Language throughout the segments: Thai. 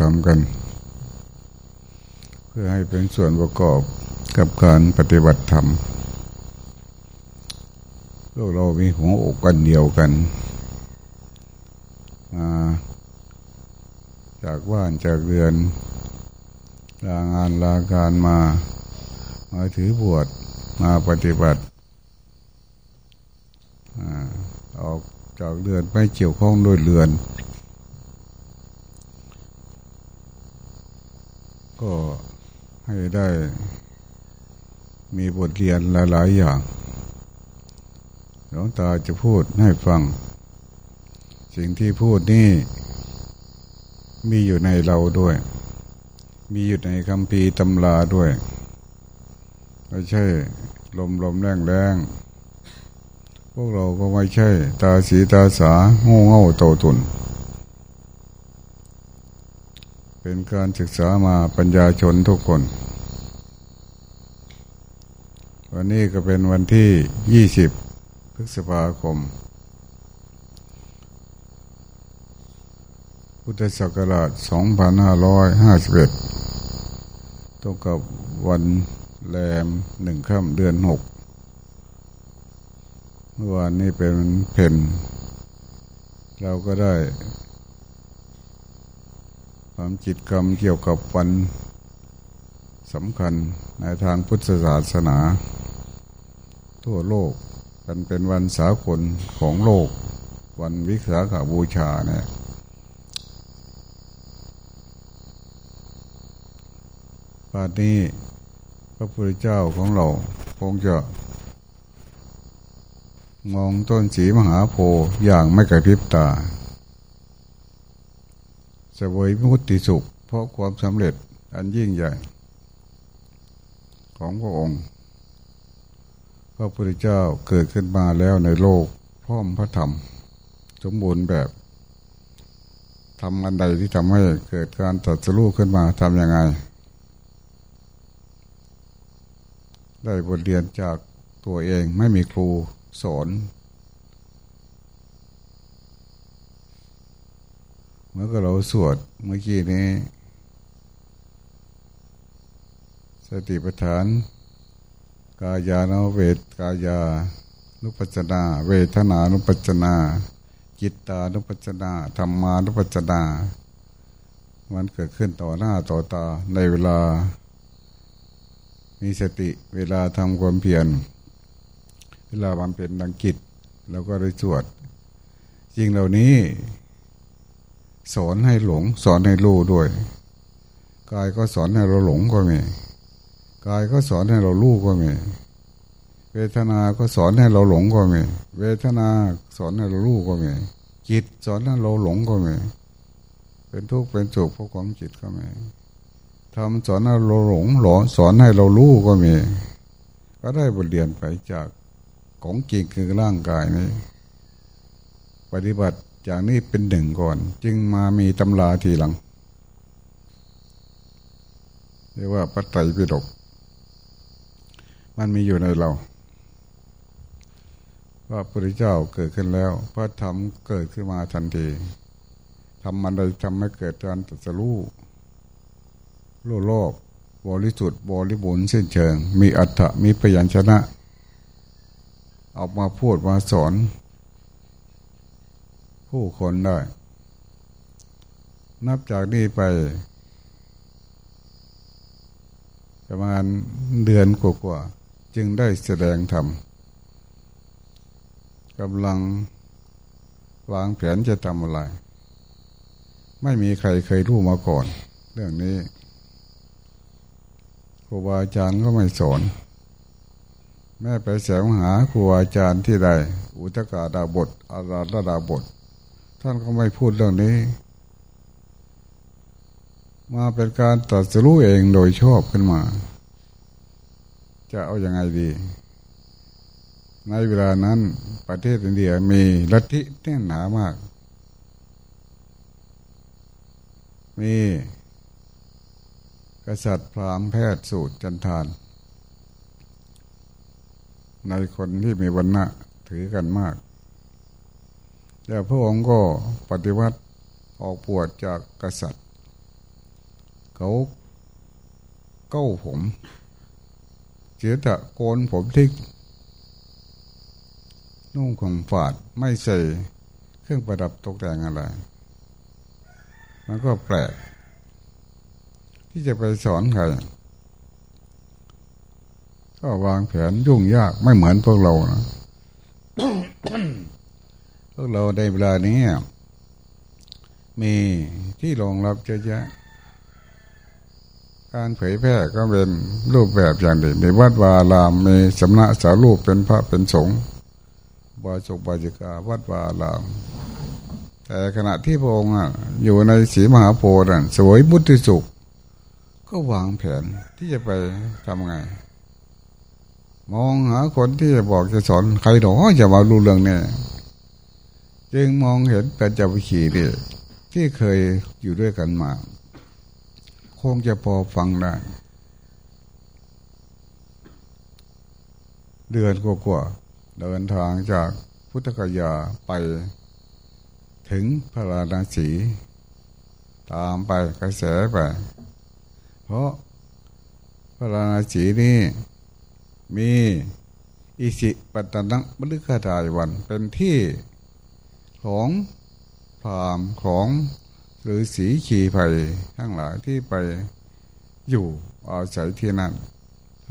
ทำกัน เพื่อให้เป็นส่วนประกอบกับการปฏิบัติธรรมพวกเรามีหัวอกกันเดียวกันมาจากบ้านจากเรือนลางานลาการมา มาถือบวชมาปฏิบัติออกจากเรือนไม่เกี่ยวข้องด้วยเรือน ก็ให้ ได้ มีบทเรียนหลาย ๆ อย่างหลวงตาจะพูดให้ฟัง สิ่งที่พูดนี่ มีอยู่ในเราด้วย มีอยู่ในคำพีตำราด้วยไม่ใช่ ลมลมแรงแรงพวกเราก็ไม่ใช่ ตาสีตาสาโงูเง่าโตตุน เป็นการศึกษามาปัญญาชนทุกคน วันนี้ก็เป็นวันที่ยี่สิบพฤษภาคม พุทธศักราช2551ตรงกับวันแรมหนึ่งค่ำเดือนหกเมื่อวานนี้เป็นเพนเราก็ได้ความจิตกรรมเกี่ยวกับวันสำคัญในทางพุทธศาสนา ทั่วโลก กันเป็นวันสากลของโลก วันวิสาขาบูชาเนี่ยป่านนี้พระพุทธเจ้าของเราคงจะ มองต้นสีมหาโพธิ์อย่างไม่กระพริบตาสวยมุติสุข เพราะความสำเร็จอันยิ่งใหญ่ ของพระองค์ พระพุทธเจ้าเกิดขึ้นมาแล้วในโลกพร้อมพระธรรม สมบูรณ์แบบทำอันใดที่ทำให้เกิดการตัดสู้ขึ้นมาทำยังไง ได้บทเรียนจากตัวเองไม่มีครูสอนเมื่อก็เราสวดเมื่อกี้นี้ สติปัฏฐาน กายานุเวทกายานุปัจนา เวทนานุปัจนาจิตตานุปัจนาธรรมานุปัจนา มันเกิดขึ้นต่อหน้าต่อตาในเวลา มีสติเวลาทำความเพียรเวลาบำเพ็ญดังกิจเราก็ได้สวดจริงเหล่านี้ สอนให้หลง สอนให้รู้ด้วยกายก็สอนให้เราหลงก็มี กายก็สอนให้เรารู้ก็มี เวทนา ก็สอนให้เราหลงก็มี เวทนาสอนให้เรารู้ก็มี จิตสอนให้เราหลงก็มี เป็นทุกข์เป็นสุขเพราะความจิตก็มีทำสอนให้เราหลงหลอนสอนให้เรารู้ก็มี ก็ได้บทเรียนไปจากของจริงคือร่างกายนี้ ปฏิบัติจากนี้เป็นหนึ่งก่อน จึงมามีตำราทีหลังเรียกว่าปัตไตรปิฎก มันมีอยู่ในเราว่าพระเจ้าเกิดขึ้นแล้ว พระธรรมเกิดขึ้นมาทันทีทำมันใดทำให้เกิดการตรัสรู้โลโลกบริสุทธิ์บริบูรณ์เส้นเชิง มีอัตถมีพยัญชนะ ออกมาพูดมาสอน ผู้คนได้ นับจากนี้ไป ประมาณเดือนกว่าๆ จึงได้แสดงธรรมกำลังวางแผนจะทำอะไร ไม่มีใครเคยรู้มาก่อน เรื่องนี้ครูบาอาจารย์ก็ไม่สอน แม่ไปแสวงหาครูบาอาจารย์ที่ใด อุตกาดาบทอาราธดาบท ท่านก็ไม่พูดเรื่องนี้ มาเป็นการตัดสู้เองโดยชอบขึ้นมา จะเอาอยัางไงดี ในเวลานั้นประเทศอินเดียมีลัทธิแน่นหนามาก มีกษัตริย์พราหมณ์แพทย์สูตรจันทาน ในคนที่มีวันณะถือกันมาก แต่พระองค์ก็ปฏิวัติออกปวดจากกษัตริย์ เขาเก้าผม เสียต่โกนผมทิ้งนุ่งของฝาดไม่ใส่เครื่องประดับตกแต่งอะไร มันก็แปลก ที่จะไปสอนใครก็วางแผนยุ่งยากไม่เหมือนพวกเรานะพวกเราในเวลานี้มีที่รองรับเยอะแยะ การเผยแพร่ก็เป็นรูปแบบอย่างดีมีวัดวาลามมีสำนักสารูปเป็นพระเป็นสงฆ์บาจุบาจิกาวัดวาลาม แต่ขณะที่พระองค์อยู่ในสีมหาโพธิ์นั้นสวยบุตรสุข ก็วางแผนที่จะไปทำไง มองหาคนที่จะบอกจะสอนใครหนอจะมารู้เรื่องเนี่ยจึงมองเห็นปัญจวิคีนี่ที่เคยอยู่ด้วยกันมา คงจะพอฟังได้เดือนกว่าเดินทางจากพุทธกยาไป ถึงพระราณสี ตามไปกระแสไป เพราะพระราณสีนี่มีอิสิปัตนังบลึกทายวันเป็นที่ของพรามของ หรือสีขีไผ่ทั้งหลายที่ไปอยู่อาศัยที่นั่น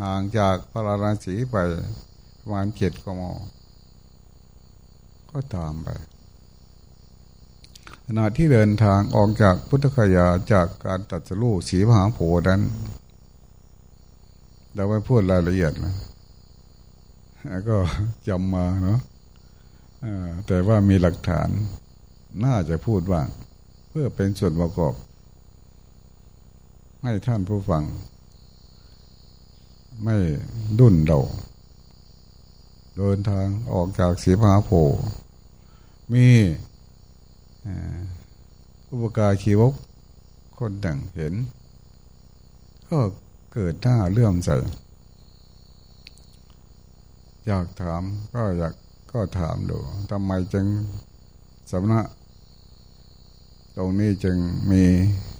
ห่างจากพระราศีไปประมาณเจ็ดกมก็ตามไปขณะที่เดินทางออกจากพุทธคยาจากการตัดสู้สีมหาโพนั้นเราไม่พูดรายละเอียดนะก็จำมาเนาะแต่ว่ามีหลักฐานน่าจะพูดว่า พื่อเป็นส่วนประกอบ ให้ท่านผู้ฟัง ไม่ดุนเดาเดินทางออกจากสีมาโพมีอุปการชีวกคนดังเห็น ก็เกิดหน้าเลื่อมใสอยากถามก็อยากก็ถามดูทำไมจึงสำนัก ตรงนี้จึงมี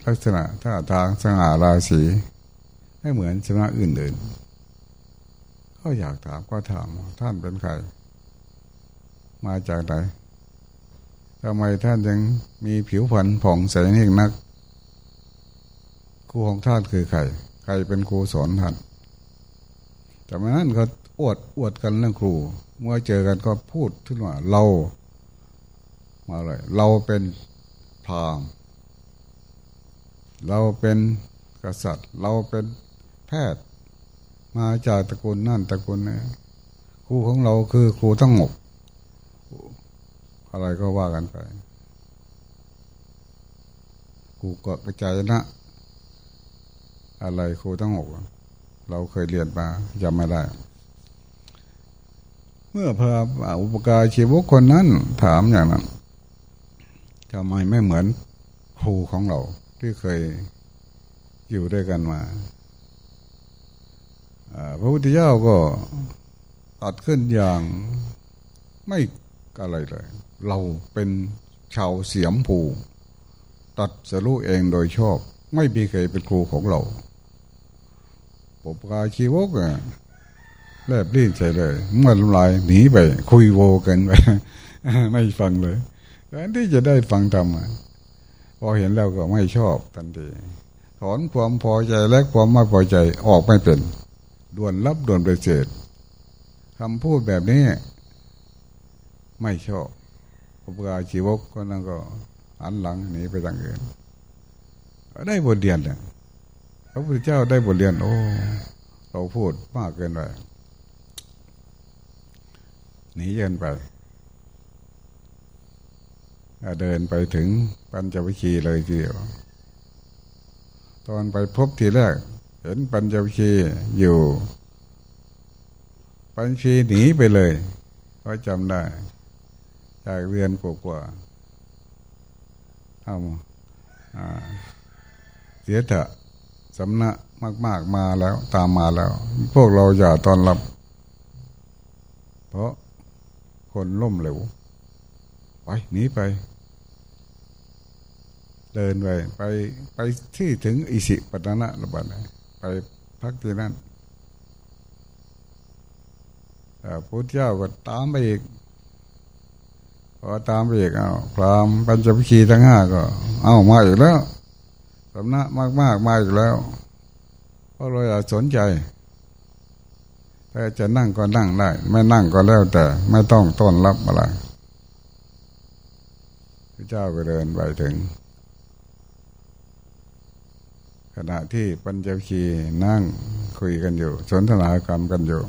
ลักษณะท่าทางสง่าราศีไม่เหมือนสำนักอื่นๆ ก็อยากถามก็ถามท่านเป็นใคร มาจากไหนทำไมท่านยังมีผิวพรรณผ่องใสนี่นัก ครูของท่านคือใคร ใครเป็นครูสอนท่านแต่เมื่อนั้นก็อวดอวดกันเรื่องครู เมื่อเจอกันก็พูดขึ้นว่าเรา มาเลย เราเป็น พราหมณ์ เราเป็นกษัตริย์ เราเป็นแพทย์ มาจากตระกูลนั่นตระกูลนี้ครูของเราคือครูทั้งหมดอะไรก็ว่ากันไปครูก็กระจายนะ อะไรครูทั้งหกเราเคยเรียนมาจำไม่ได้ เมื่อพระอุปการชีวกคนนั้นถามอย่างนั้น ทำไมไม่เหมือนครูของเราที่เคยอยู่ด้วยกันมาพระพุทธเจ้าก็ตัดขึ้นอย่างไม่อะไรเลย เราเป็นชาวเสียมผูตัดสรู้เองโดยชอบ ไม่มีใครเป็นครูของเราปกาชีวกอะแลบลิ้นใช่เลยเมื่อลายหนีไป คุยโวกันไปไม่ฟังเลย แทนที่จะได้ฟังธรรมพอเห็นแล้วก็ไม่ชอบทันทีถอนความพอใจและความไม่พอใจออกไม่เป็นด่วนรับด่วนไปเสดคำพูดแบบนี้ ไม่ชอบอุปการชีวกก็นั่นก็อันหลังหนีไปทางอื่นได้บทเรียนเลยพระพุทธเจ้าได้บทเรียน โอ้ เราพูดมากเกินไปหนีเยินไป เดินไปถึงปัญจวิคีเลยทีเดียว ตอนไปพบทีแรก เห็นปัญจวิคีอยู่ ปัญจวิคีหนีไปเลยก็จำได้ จากเรียนกว่าๆทำเสียเถอะสำนักมากๆมาแล้ว ตามมาแล้ว พวกเราอย่าตอนรับ เพราะคนล่มเหลว ไปหนีไป เดินไปไปไปที่ถึงอิสิปตนะระบาดไปพักที่นั่นพุทธเจ้าก็ตามไปอีกพอตามไปอีกเอาพรามปัญจพิคีทั้งห้าก็ เอามาอีกแล้วสำนักมากมากมาอีกแล้วเพราะเราอยากสนใจถ้าจะนั่งก็นั่งได้ ไม่นั่งก็แล้วแต่ ไม่ต้องต้อนรับอะไร เจ้าก็เดินไปถึง ขณะที่ปัญจคีนั่งคุยกันอยู่ สนทนากรรมกันอยู่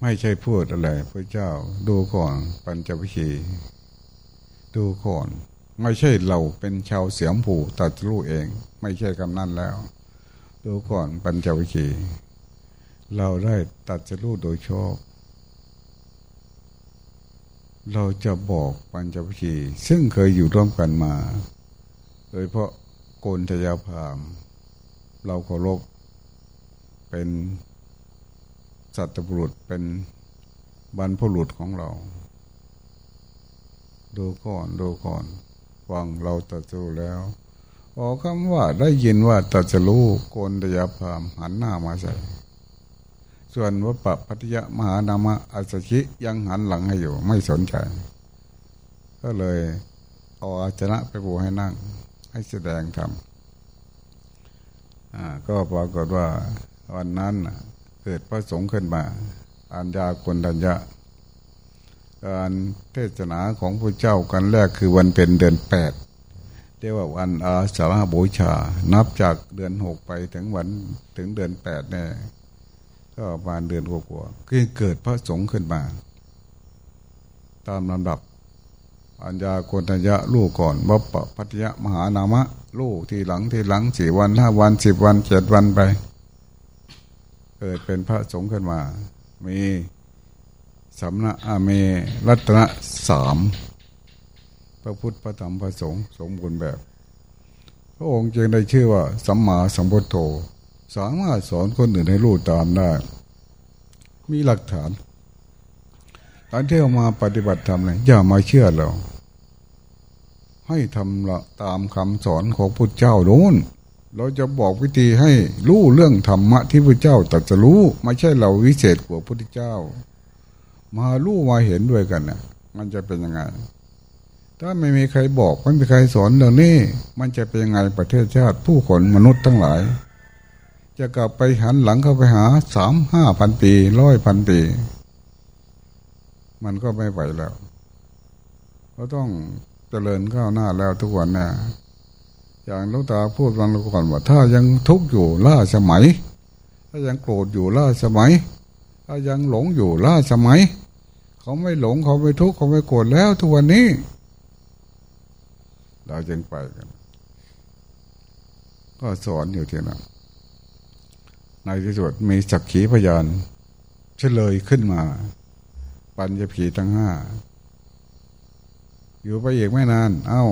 ไม่ใช่พูดอะไรพระเจ้าดูก่อนปัญจคีดูก่อนไม่ใช่เราเป็นชาวเสียมผูตัดรู้เอง ไม่ใช่คำนั้นแล้ว ดูก่อนปัญจวิคีเราได้ตัดจะรู้โดยชอบ เราจะบอกปัญจวิคีซึ่งเคยอยู่ร่วมกันมาโดยเพราะโกนทยาพามเราเคารพเป็นสัตบุรุษเป็นบรรพบุรุษของเรา ดูก่อนดูก่อนฟังเราตัดสู้แล้วพอกคำว่าได้ยินว่าตัจะรู้โกนตยาพามหันหน้ามาใส่ ส่วนวัปปะพัทยมหานามะอัสชิยังหันหลังให้อยู่ ไม่สนใจ ก็เลยเอาอาชนะไปปูให้นั่ง ให้แสดงธรรมก็ปรากฏว่าวันนั้นเกิดพระสงฆ์ขึ้นมาอัญญาคนดัญญะการเทศนาของพระเจ้ากันแรกคือวันเป็นเดือนแปดเรียกว่าวันอาสาฬหบูชา นับจากเดือนหกไปถึงวันถึงเดือนแปดเนี่ย ก็ประมาณเดือนกว่าๆก็เกิดพระสงฆ์ขึ้นมา ตามลำดับ อัญญาโกนัญญะลูกก่อนวัปปพัทยะมหานามะ ลูกที่หลังที่หลังสี่วันห้าวันสิบวันเจ็ดวันไป เกิดเป็นพระสงฆ์ขึ้นมา มีสำนักอาเมรัตนะสามพระพุทธพระธรรมพระสงฆ์สมบูรณ์แบบ พระองค์จึงได้ชื่อว่า สัมมาสัมพุทโธ สามารถสอนคนอื่นให้รู้ตามได้ มีหลักฐานตอนที่เรามาปฏิบัติธรรมเลยอย่ามาเชื่อเรา ให้ทำละตามคำสอนของพุทธเจ้าโน้นเราจะบอกวิธีให้รู้เรื่องธรรมะที่พระเจ้าตรัสรู้ไม่ใช่เราวิเศษกว่าพุทธเจ้า มารู้มาเห็นด้วยกันนะ่ะ มันจะเป็นยังไง ถ้าไม่มีใครบอกไม่มีใครสอนเรื่องนี้มันจะเป็นยังไงประเทศชาติผู้คนมนุษย์ทั้งหลาย จะกลับไปหันหลังเข้าไปหาสามห้าพันปีร้อยพันปี มันก็ไม่ไหวแล้วเราต้องเจริญข้าวหน้าแล้วทุกวันนะอย่างลูกตาพูดวันก่อนว่า ถ้ายังทุกข์อยู่ล่าสมัย ถ้ายังโกรธอยู่ล่าสมัย ถ้ายังหลงอยู่ล่าสมัย เขาไม่หลงเขาไม่ทุกข์เขาไม่โกรธแล้วทุกวันนี้ เราจึงไปกัน ก็สอนอยู่ที่นั่น ในที่สุดมีสักขีพยานเฉลยขึ้นมา ปัญญผีทั้งห้า อยู่ไปอีกไม่นาน เอา้า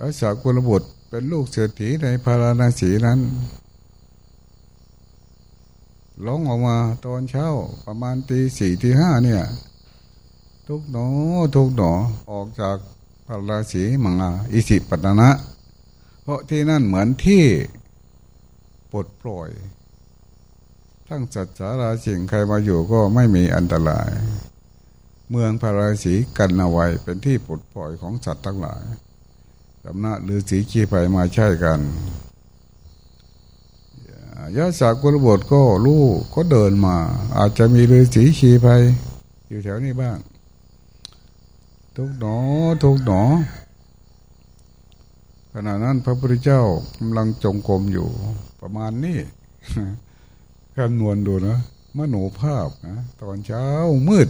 อาสากุลบุตรเป็นลูกเศรษฐีในพาราณสีนั้นร้องออกมาตอนเช้าประมาณตีสี่ตีห้าเนี่ย ทุกหนอทุกหนอออกจากพระราศีมังอาอิสิปตนะ เพราะที่นั่นเหมือนที่ ปลดปล่อย ทั้งจัดสาราสิ่งใครมาอยู่ก็ไม่มีอันตราย เมืองพระราศีกันเอาไว้เป็นที่ปลดปล่อยของสัตว์ทั้งหลายสำนักหรือสีขี้ไปมาใช่กันยาสากุลบทก็รู้ก็เดินมา อาจจะมีฤาษีชีไปอยู่แถวนี้บ้าง ทุกหนอทุกหนอ ขณะนั้นพระพุทธเจ้ากำลังจงกรมอยู่ ประมาณนี้คำนวณดูนะมโนภาพนะตอนเช้ามืด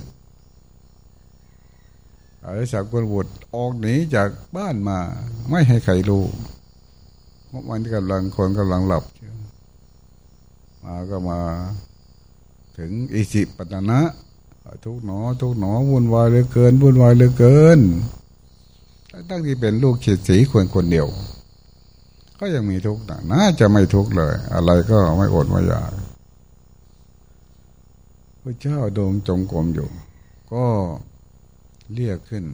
อริสักบุบุตรออกหนีจากบ้านมา ไม่ให้ใครรู้เพราะมันกำลังคนกำลังหลับมาก็มา ถึงอิสิปตนะ ทุกหนอ ทุกหนอวุ่นวายเหลือเกินวุ่นวายเหลือเกินตั้งที่เป็นลูกเฉดสีคนคนเดียว ก็ยังมีทุกข์นะน่าจะไม่ทุกข์เลย อะไรก็ไม่อดไม่อยากพระเจ้าดงจงกรมอยู่ ก็เรียกขึ้น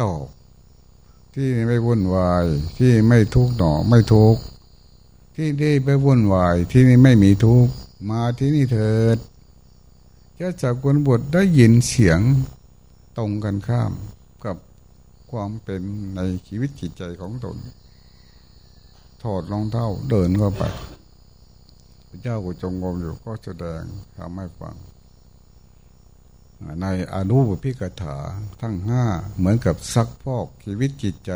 ตอบที่ไม่วุ่นวายที่ไม่ทุกข์หนอไม่ทุกข์ที่ได้ไปวุ่นวายที่นี่ไม่มีทุกข์มาที่นี่เถิดจะจากคนบทได้ยินเสียงตรงกันข้ามกับความเป็นในชีวิตจิตใจของตน ถอดรองเท้าเดินเข้าไปพระเจ้ากุจงงงอยู่ก็แสดงทำให้ฟัง ในอนุปพิกถาทั้งห้าเหมือนกับซักพอกชีวิตจิตใจ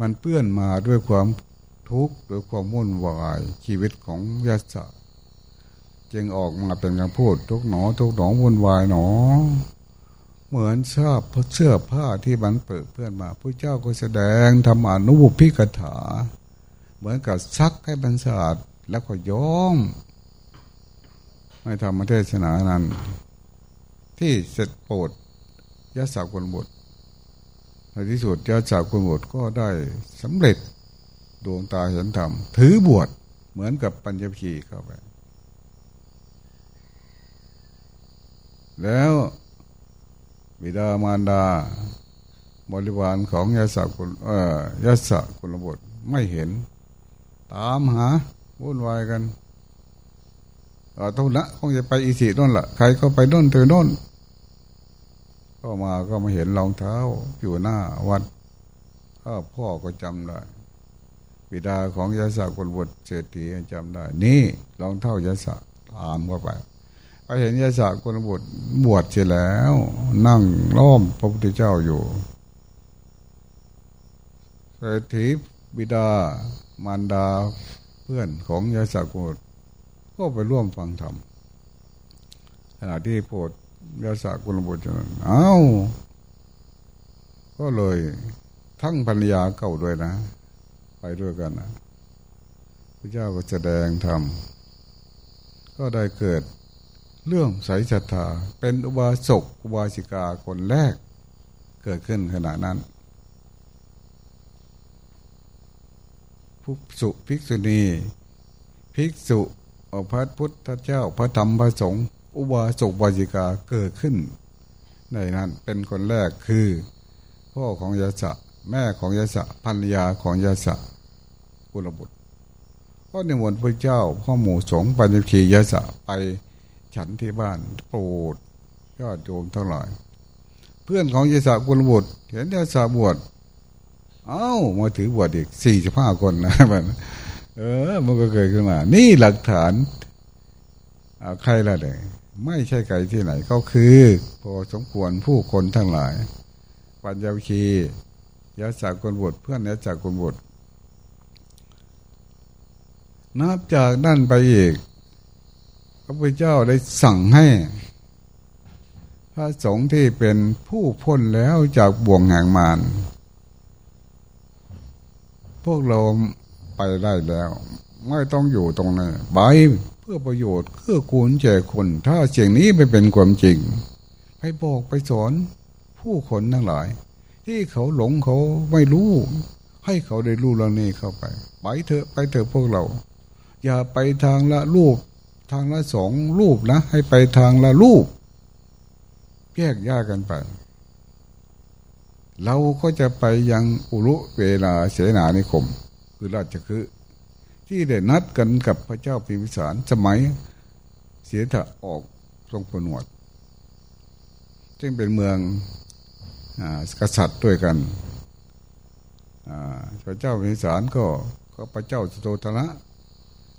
มันเปื้อนมาด้วยความทุกข์ด้วยความวุ่นวายชีวิตของยศจึงออกมาเป็นคำพูดทุกหนอ ทุกหนอวุ่นวายหนอ เหมือนชอบเสื้อผ้าที่มันเปิดเพื่อนมาพระเจ้าก็แสดงทำอนุบุพิกถา เหมือนกับซักให้บรรสะอาดแล้วก็ย้อมไม่ทำมาเทศนานั้น ที่เสร็จโปรดยะสาวกุลบุตรในที่สุดยะสาวกุลบุตรก็ได้สำเร็จดวงตาเห็นธรรมถือบวชเหมือนกับปัญญพี เข้าไป แล้วบิดามารดา บริวารของยาสกุลเอ่อยาสกุลบุตรไม่เห็น ตามหาวุ่นวายกันเออตุนะคงจะไปอีสีนั่นแหละใครก็ไปน่นเธอน่นก็มาก็มาเห็นรองเท้าอยู่หน้าวัดพ่อพ่อก็จำได้บิดาของยาสกุลบุตรเศรษฐีจำได้ นี่รองเท้ายาสตามเข้าไปไปเห็นยาสากุลบุตรบวชเสร็จแล้ว นั่งล้อมพระพุทธเจ้าอยู่เศรษฐีบิดา มารดาเพื่อนของยาสากุลก็ไปร่วมฟังธรรมขณะที่โพดยาสากุลบุตรนั้นเอ้าก็เลยทั้งภรรยาเก่าด้วยนะ ไปด้วยกันนะพระเจ้าก็แสดงธรรมก็ได้เกิดเรื่องสายศรัทธาเป็นอุบาสกอุบาสิกาคนแรกเกิดขึ้นขณะนั้น ผู้สุภิกษุณีภิกษุพระพุทธเจ้าพระธรรมพระสงฆ์อุบาสกบาสิกาเกิดขึ้น ในนั้นเป็นคนแรกคือ พ่อของยาสะแม่ของยาสะภรรยาของยาสะกุลบุตรก็ในมนพระเจ้าพ่อหมู่สงฆ์ปัญญคียาสะไปฉันที่บ้านโปรดยอดโยมทั้งหลาย เพื่อนของยศกุลบุตรเห็นยศบวช เอ้ามาถือบวชอีกสี่สิบห้าคนนะมันเออ มันก็เกิดขึ้นมา นี่หลักฐานใครละเลยไม่ใช่ใครที่ไหนก็คือพอสมควรผู้คนทั้งหลาย ปัญญาคียศกุลบุตรเพื่อนยศกุลบุตรนับจากนั่นไปอีกพระพุทธเจ้าได้สั่งให้ พระสงฆ์ที่เป็นผู้พ้นแล้วจากบ่วงแห่งมาร วกเราไปได้แล้ว ไม่ต้องอยู่ตรงนั้นไปเพื่อประโยชน์เพื่อกูลแก่คน ถ้าเสียงนี้ไม่เป็นความจริงไปบอกไปสอนผู้คนทั้งหลาย ที่เขาหลงเขาไม่รู้ ให้เขาได้รู้เรื่องนี้เข้าไป ไปเถอะไปเถอะพวกเรา อย่าไปทางละรูป ทางละสองรูปนะ ให้ไปทางละรูปแยกยากกันไป เราก็จะไปยังอุรุเวลาเสนานิคม คือราชคือที่ได้นัดกันกับพระเจ้าพิมพิสารสมัยเสียถะออกทรงประนวดจึงเป็นเมืองอกษัตริย์ด้วยกันพระเจ้าพิมพิสารก็ก็พระเจ้าสุโธทนะ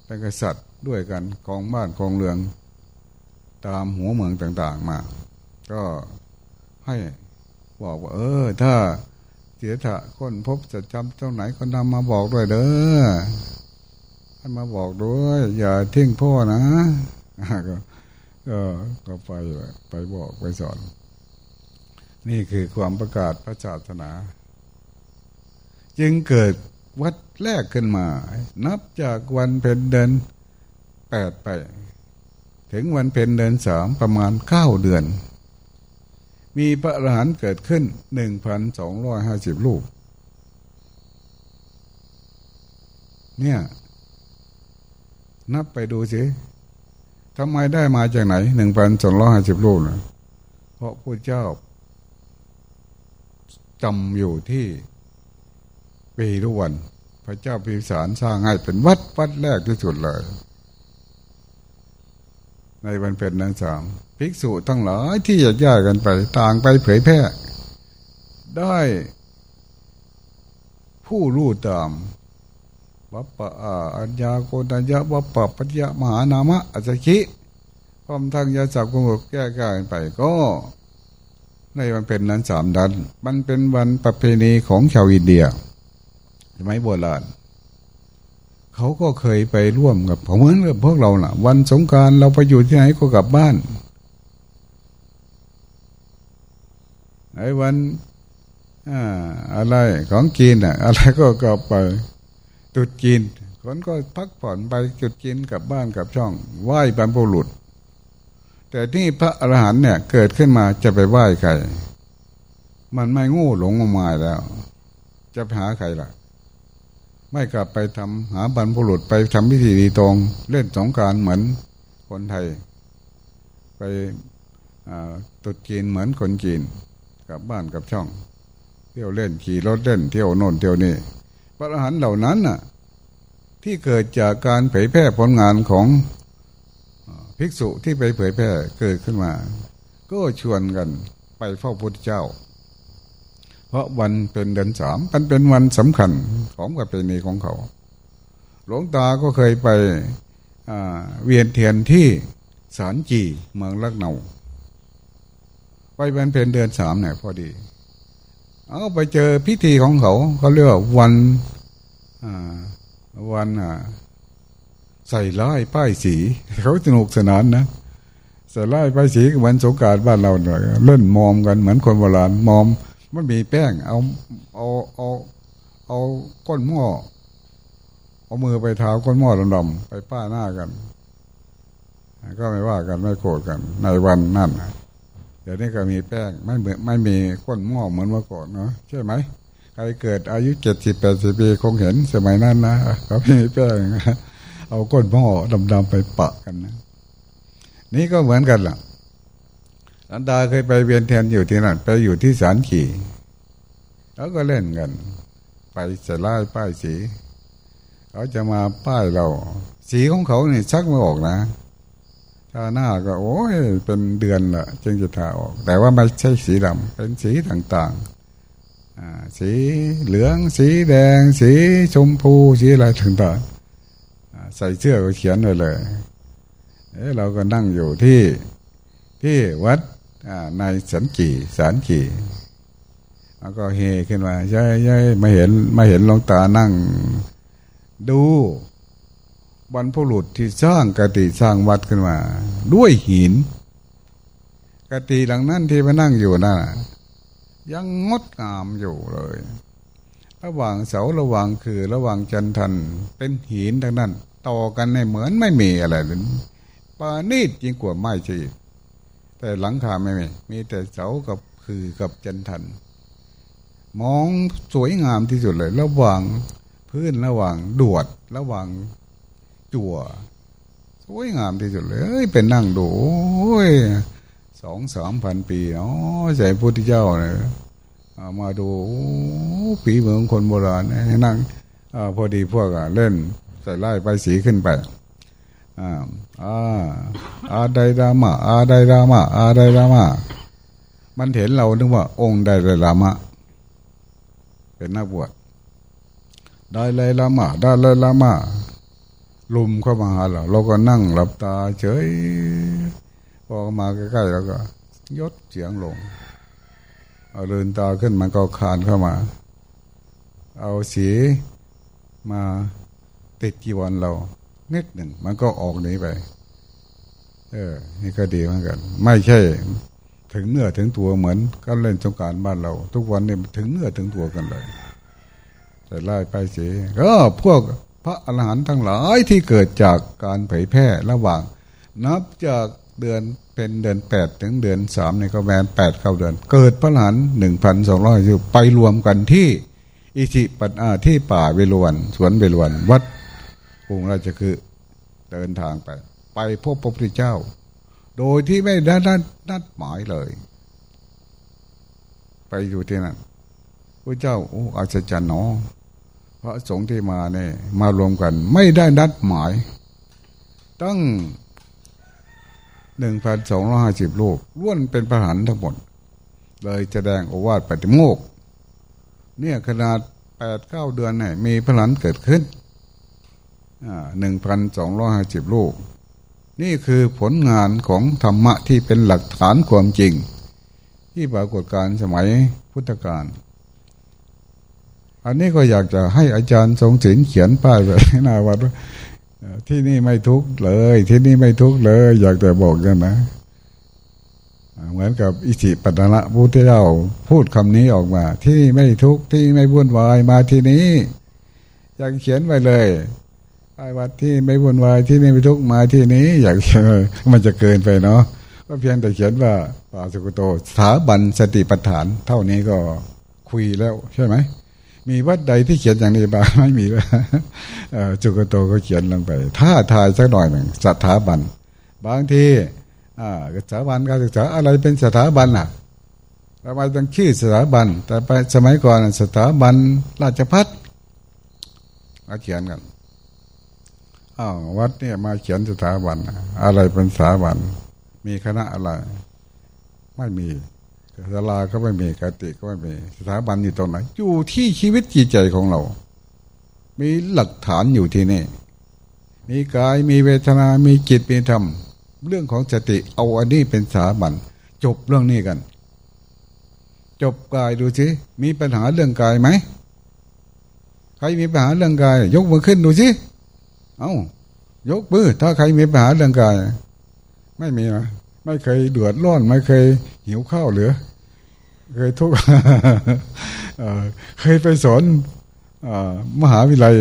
เป็นกษัตริย์ด้วยกันของบ้านของเรืองตามหัวเมืองต่างๆมา ก็ให้ บอกว่า เออ ถ้าเสียถะคนพบจะจำเจ้าไหนก็นำมาบอกด้วยเด้อให้มาบอกด้วย อย่าทิ้งพ่อนะก็ก็ไปไปบอกไปสอน นี่คือความประกาศพระศาสนา จึงเกิดวัดแรกขึ้นมา นับจากวันเพ็ญเดินแปดไป ถึงวันเพ็ญเดือนสามประมาณเก้าเดือน มีพระอรหันต์เกิดขึ้นหนึ่งพันสองร้อยห้าสิบลูก เนี่ย นับไปดูสิทำไมได้มาจากไหนหนึ่งพันสองร้อยห้าสิบลูกนะเพราะพระเจ้าจำอยู่ที่ปีรุวัน พระเจ้าพิสารสร้างให้เป็นวัดวัดแรกที่สุดเลย ในวันเป็นนั้นสาม ภิกษุทั้งหลายที่แยกๆกันไปต่างไปเผยแพร่ ได้ ผู้รู้ตามวัปปะอัญญาโกนัญญาวัปปะปัญญามหานามะอัจฉริความทางยาจับกุมแก้กายไปก็ ในวันเป็นนั้นสามดัน มันเป็นวันประเพณีของชาวอินเดียสมัยโบราณเขาก็เคยไปร่วมกับเหมือนกับพวกเราน่ะ วันสงการเราไปอยู่ที่ไหนก็กลับบ้าน ไอ้วันอะไรของกินอะ อะไรก็กลับไปจุดกินคนก็พักผ่อนไปจุดกินกับบ้านกับช่องไหว้บรรพบุรุษ แต่ที่พระอรหันต์เนี่ย เกิดขึ้นมาจะไปไหว้ใคร มันไม่งู้หลงมาแล้ว จะไปหาใครล่ะ ไม่กลับไปทำหาบรรพบุรุษไปทำพิธีดีตรงเล่นสงการเหมือนคนไทย ไปตุดจีนเหมือนคนจีน กับบ้านกับช่อง เที่ยวเล่นขี่รถเล่น เที่ยวโน่นเที่ยวนี่พระอรหันต์เหล่านั้นน่ะ ที่เกิดจากการเผยแพร่ผลงานของภิกษุที่ไปเผยแพร่เกิดขึ้นมา ก็ชวนกันไปเฝ้าพุทธเจ้า เพราะวันเป็นเดือนสามมันเป็นวันสำคัญของประเพณีของเขา หลวงตาก็เคยไปเวียนเทียนที่สารจีเมืองลักเนา ไปเป็นเป็นเดือนสามเนี่ยพอดี เอาไปเจอพิธีของเขาเขาเรียกว่าวันวันใส่ร้ายป้ายสี เขาสนุกสนานนะใส่ร้ายป้ายสีวันสงการบ้านเราหน่อยเล่นมอมกันเหมือนคนโบราณมอมมันมีแป้งเอาเอาเอาเอาก้นหม้อเอามือไปเท้าก้นหม้อดำๆไปป้าหน้ากัน ก็ไม่ว่ากันไม่โกรธกันในวันนั่น เดี๋ยวนี้ก็มีแป้งไม่เหมือนไม่มีก้นหม้อเหมือนเมื่อก่อนเนาะใช่ไหมใครเกิดอายุเจ็ดสิบแปดสิบปีคงเห็นสมัยนั้นนะเขามีแป้งเอาก้นหม้อดำๆไปปะกันนะนี่ก็เหมือนกันล่ะอันดาเคยไปเวียนเทียนอยู่ที่นั่นไปอยู่ที่สารขี่แล้วก็เล่นกัน ไปจะไล่ป้ายสี เขาจะมาป้ายเรา สีของเขาเนี่ยชักไม่ออกนะาหน้าก็โอ้ยเป็นเดือนละจึงจะทาออก แต่ว่าไม่ใช่สีดำเป็นสีต่างๆสีเหลือง สีแดง สีชมพู สีอะไรต่างๆใส่เสื้อก็เขียนไว้เลยเอ้เราก็นั่งอยู่ที่ที่วัดในสันจีสันจีแล้วก็เฮขึ้นมาใช่ใช่ไม่เห็นไม่เห็นลงตานั่ง ดู บรรพุรุษที่สร้างกติสร้างวัดขึ้นมา ด้วยหิน กติหลังนั้นที่มานั่งอยู่น่ะยังงดงามอยู่เลย ระหว่างเสาระหว่างคือระหว่างจันทันเป็นหินดังนั้นต่อกันในเหมือนไม่มีอะไรเลยปานีดยิ่งกว่าไม้ชีแต่หลังคาไม่มี มีแต่เสากับคือกับจันทัน มองสวยงามที่สุดเลย ระหว่างพื้นระหว่างดวดระหว่าง จั่วสวยงามที่สุดเลยเป็นนั่งดูสองสามพันปีเนาะใส่พุทธเจ้าเนี่ยมาดูผีเมืองคนโบราณนั่งอพอดีพวกเล่นใส่ไล่ไปสีขึ้นไปอ่าอ่าอาไดรามาอาไดรามาอาไดรามามันเห็นเรานึกว่า องค์ไดรามะเป็นนักบวชได้เลยลามาได้เลยลามา ลุมเข้ามาหาเราเราก็นั่งหลับตาเฉยพอมาใกล้ๆแล้วก็ ยดเสียงลง เอาเดินตาขึ้นมันก็คานเข้ามา เอาสีมาติดกีวันเรานิดหนึ่ง มันก็ออกหนีไป เออ นี่ก็ดีเหมือนกัน ไม่ใช่ ถึงเนื้อถึงตัวเหมือนก็เล่นสงการบ้านเรา ทุกวันนี้ถึงเนื้อถึงตัวกันเลย แต่ไล่ไปสีก็พวก พระอรหันต์ทั้งหลายที่เกิดจากการเผยแพร่ระหว่าง นับจากเดือนเป็นเดือนแปดถึงเดือนสามในก็แมนแปดเข้าเดือน เกิดพระอรหันต์หนึ่งพันสองร้อยไปรวมกันที่ อิสิปัตอาที่ป่าเวลวันสวนเวลวันวัดกรุงราชคือเดินทางไป ไปพบพระพุทธเจ้า โดยที่ไม่ได้นัดหมายเลย ไปอยู่ที่นั่นพระเจ้าโอ้อาจารย์หนอ พระสงฆ์ที่มาเนี่ยมารวมกัน ไม่ได้นัดหมาย ตั้งหนึ่งพันสองร้อยห้าสิบลูกล้วนเป็นประหารทั้งหมด เลยแสดงโอวาทปฏิโมก เนี่ยขนาดแปดเก้าเดือนเนี่ยมีพลันเกิดขึ้นหนึ่งพันสองร้อยห้าสิบลูก นี่คือผลงานของธรรมะที่เป็นหลักฐานความจริง ที่ปรากฏการสมัยพุทธกาล อันนี้ก็อยากจะให้อาจารย์ทรงศิลเขียนป้ายแบบนาวัดว่าที่นี่ไม่ทุกข์เลย ที่นี่ไม่ทุกข์เลย อยากจะบอกกันนะเหมือนกับอิสิปัตนะพุทธเจ้าพูดคำนี้ออกมา ที่ไม่ทุกข์ที่ไม่วุ่นวายมาที่นี้ อยากเขียนไว้เลยไอ้วัดที่ไม่วุ่นวายที่นี่ไม่ทุกข์มาที่นี้ อยากมันจะเกินไปเนาะก็เพียงแต่เขียนว่าปาสุกโตสถาบันสติปัฏฐาน เท่านี้ก็คุยแล้วใช่ไหม มีวัดใดที่เขียนอย่างนี้บ้างไม่มีว่าจุกโตก็เขียนลงไป ถ้าทายสักหน่อยหนึ่งสถาบัน บางทีสถาบันการศึกษาอะไรเป็นสถาบันอะทำไมต้องชื่อสถาบัน แต่ไปสมัยก่อนสถาบันราชพัฒก็เขียนกันอ้าววัดเนี่ยมาเขียนสถาบัน อะไรเป็นสถาบัน มีคณะอะไร ไม่มี ศาลาก็ไม่มีกติก็ไม่มีสถาบันอยู่ตรงไหนอยู่ที่ชีวิตจิตใจของเรา มีหลักฐานอยู่ที่นี่ มีกายมีเวทนา มีจิตมีธรรม เรื่องของสติเอาอันนี้เป็นสถาบัน จบเรื่องนี้กัน จบกายดูสิมีปัญหาเรื่องกายไหมใครมีปัญหาเรื่องกาย ยกมือขึ้นดูสิเอา้ายกมือถ้าใครมีปัญหาเรื่องกาย ไม่มีนะไม่เคยเดือดร้อน ไม่เคยหิวข้าวเหลือ เคยทุกเคยไปสอนมหาวิทยาลัย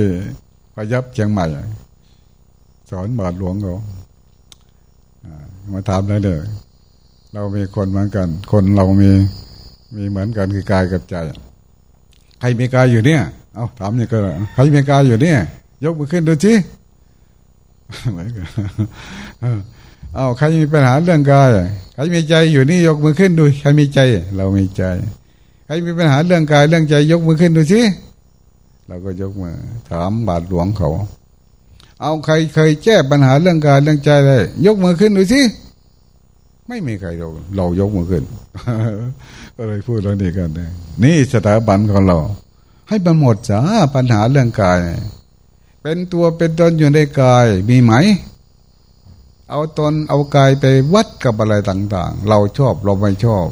พยับเชียงใหม่ สอนบาทหลวงเขามาถามได้เลยเรามีคนเหมือนกัน คนเรามีมีเหมือนกันคือกายกับใจ ใครมีกายอยู่เนี่ย เอาถามนี่ก็ใครมีกายอยู่เนี่ย ยกมือขึ้นดูสิเหมือนกัน อาใครมีปัญหาเรื่องกายใครมีใจอยู่นี่ยกมือขึ้นดูใครมีใจ เรามีใจ ใครมีปัญหาเรื่องกายเรื่องใจยกมือขึ้นดูสิเราก็ยกมือถามบาทหลวงเขา เอาใครเคยแก้ปัญหาเรื่องกายเรื่องใจได้ยกมือขึ้นดูสิไม่มีใครเราเรายกมือขึ้นก็เลยพูดเรื่องนี้กันนี่สถาบันของเรา ให้มันหมดจ้าปัญหาเรื่องกาย เป็นตัวเป็นตนอยู่ในกายมีไหม เอาตนเอากายไปวัดกับอะไรต่างๆ เราชอบเราไม่ชอบ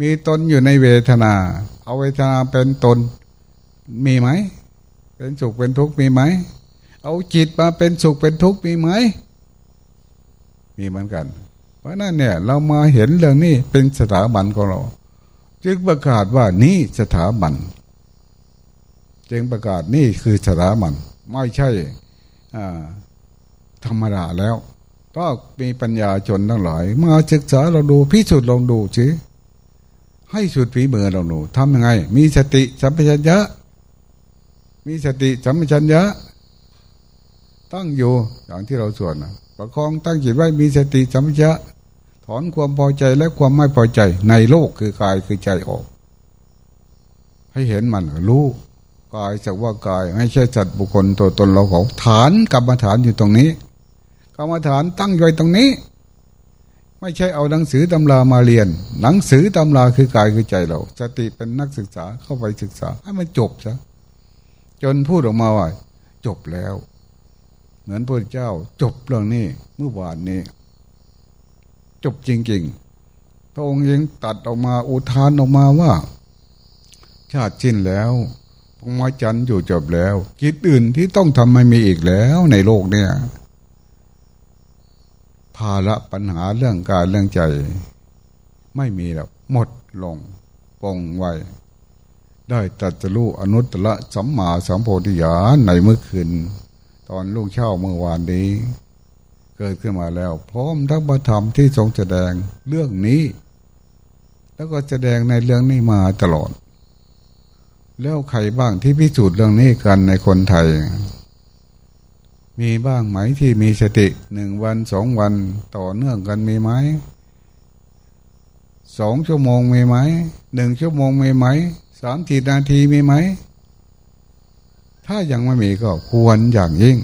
มีตนอยู่ในเวทนา เอาเวทนาเป็นตนมีไหม เป็นสุขเป็นทุกข์มีไหม เอาจิตมาเป็นสุขเป็นทุกข์มีไหม มีเหมือนกัน เพราะนั่นเนี่ย เรามาเห็นเรื่องนี้เป็นสถาบันของเรา จึงประกาศว่านี่สถาบัน จึงประกาศนี่คือสถาบัน ไม่ใช่ธรรมดาแล้ว ก็มีปัญญาชนทั้งหลาย มาศึกษาเราดูพิสูจน์ลองดูสิให้สุดฝีมือเราดูทำยังไง มีสติสัมปชัญญะ มีสติสัมปชัญญะ ตั้งอยู่อย่างที่เราสวดนะประคองตั้งจิตไว้มีสติสัมปชัญญะ ถอนความพอใจและความไม่พอใจในโลกคือกายคือใจออก ให้เห็นมันรู้กายสักว่ากายไม่ใช่จัดบุคคลตัวตนเราของฐานกรรมฐานอยู่ตรงนี้ รรมฐานตั้งอยู่ตรงนี้ ไม่ใช่เอาหนังสือตำรามาเรียน หนังสือตำราคือกายคือใจเรา สติเป็นนักศึกษาเข้าไปศึกษาให้มันจบซะจนพูดออกมาว่าจบแล้ว เหมือนพระเจ้าจบเรื่องนี้เมื่อวานนี้ จบจริงๆ พระองค์ยังตัดออกมาอุทานออกมาว่า ชาติชิ้นแล้วพระมาจันอยู่จบแล้วกิจอื่นที่ต้องทำไม่มีอีกแล้วในโลกเนี่ย ภาระปัญหาเรื่องการเรื่องใจ ไม่มีแล้วหมดลงปองไว้ได้ตัดรู้อนุตตรสัมมาสัมโพธิญาณในเมื่อคืน ตอนลูกเช่าเมื่อวานนี้ เกิดขึ้นมาแล้ว พร้อมทั้งประธรรมที่ทรงแสดงเรื่องนี้ แล้วก็แสดงในเรื่องนี้มาตลอด แล้วใครบ้างที่พิสูจน์เรื่องนี้กันในคนไทย มีบ้างไหมที่มีสติหนึ่งวันสองวันต่อเนื่องกันมีไหมสองชั่วโมงมีไหมหนึ่งชั่วโมงมีไหมสามทีนาทีมีไหม ถ้ายังไม่มีก็ควรอย่างยิ่ง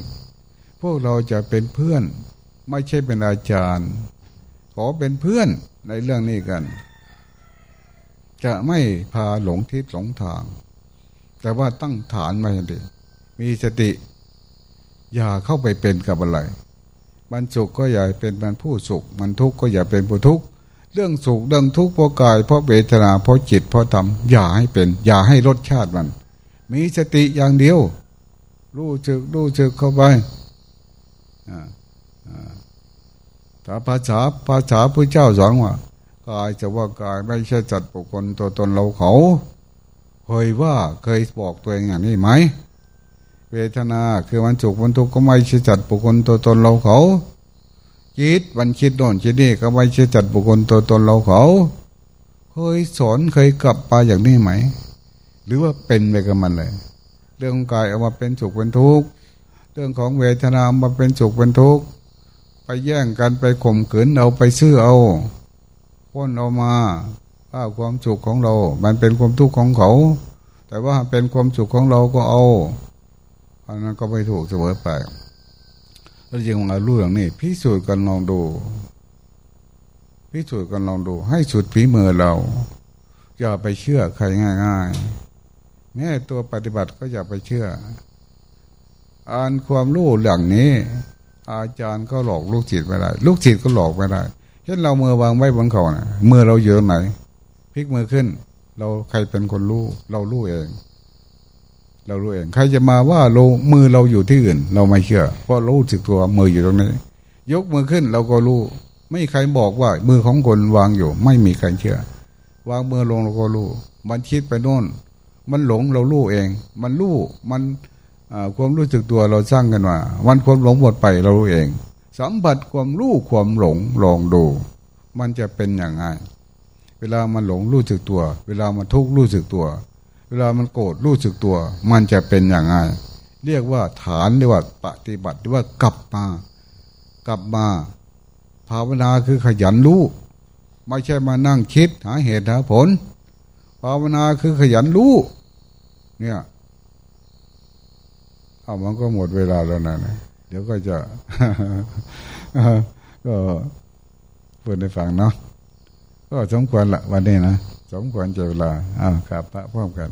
พวกเราจะเป็นเพื่อน ไม่ใช่เป็นอาจารย์ ขอเป็นเพื่อนในเรื่องนี้กัน จะไม่พาหลงทิศหลงทาง แต่ว่าตั้งฐานมาอย่างดีมีสติ อย่าเข้าไปเป็นกับอะไร มันสุขก็อย่าเป็นมันผู้สุข มันทุกข์ก็อย่าเป็นผู้ทุกข์ เรื่องสุขเรื่องทุกข์เพราะกายเพราะเวทนาเพราะจิตเพราะธรรมอย่าให้เป็น อย่าให้รสชาติมัน มีสติอย่างเดียว รู้จึกรู้จึกเข้าไปถ้าภาษาภาษาพระเจ้าสอนว่ากายจะว่ากายไม่ใช่จัดบุคคลตัวตนเราเขา เคยว่าเคยบอกตัวเองอย่างนี้ไหม เวทนาคือวันสุขวันทุกข์ก็ไม่ใช่จัดบุคคลตัวตนเราเขาคิดวันคิดโน่นคิดนี่ก็ไม่ใช่จัดบุคคลตัวตนเราเขาเคยสอนเคยกลับไปอย่างนี้ไหม หรือว่าเป็นไปกับมันเลย เรื่องกายเอามาเป็นสุขเป็นทุกข์เรื่องของเวทนามาเป็นสุขเป็นทุกข์ไปแย่งกันไปข่มขืนเอาไปซื้อเอาพ้นเอามาว่าความสุขของเรา มันเป็นความทุกข์ของเขา แต่ว่าเป็นความสุขของเราก็เอา อันนั้นก็ไม่ถูกเสมอไปแล้วจริงๆเรารู้อย่างนี้พิสูจน์กันลองดูพิสูจน์กันลองดู ให้สุดฝีมือเรา อย่าไปเชื่อใครง่ายๆแม้ตัวปฏิบัติก็อย่าไปเชื่อ อ่านความรู้หลังนี้ อาจารย์ก็หลอกลูกจิตไม่ได้ ลูกจิตก็หลอกไม่ได้เช่นเรามือวางไว้บนเขานะมือเราเยอะไหนพลิกมือขึ้น เราใครเป็นคนรู้ เรารู้เอง เรารู้เองใครจะมาว่าเรามือเราอยู่ที่อื่น เราไม่เชื่อเพราะรู้สึกตัวมืออยู่ตรงนี้ ยกมือขึ้นเราก็รู้ ไม่ใครบอกว่ามือของคนวางอยู่ ไม่มีใครเชื่อ วางมือลงเราก็รู้มันคิดไปโน่น มันหลงเรารู้เอง มันรู้มันความรู้สึกตัวเราสร้างกันมาวันความหลงหมดไปเรารู้เอง สัมผัสความรู้ความหลงลองดู มันจะเป็นอย่างไรเวลามันหลงรู้สึกตัว เวลามันทุกข์รู้สึกตัว เวลามันโกรธรู้สึกตัว มันจะเป็นอย่างไรเรียกว่าฐานเรียกว่าปฏิบัติเรียกว่ากลับมา กลับมา ภาวนาคือขยันรู้ ไม่ใช่มานั่งคิดหาเหตุหาผล ภาวนาคือขยันรู้ เนี่ยเอามันก็หมดเวลาแล้วนะเดี๋ยวก็จะก็เปิดในฝั่งเนาะก็สมควรละวันนี้นะ สมควรเจรเวลาอ้าวกลับพระพร้อมกัน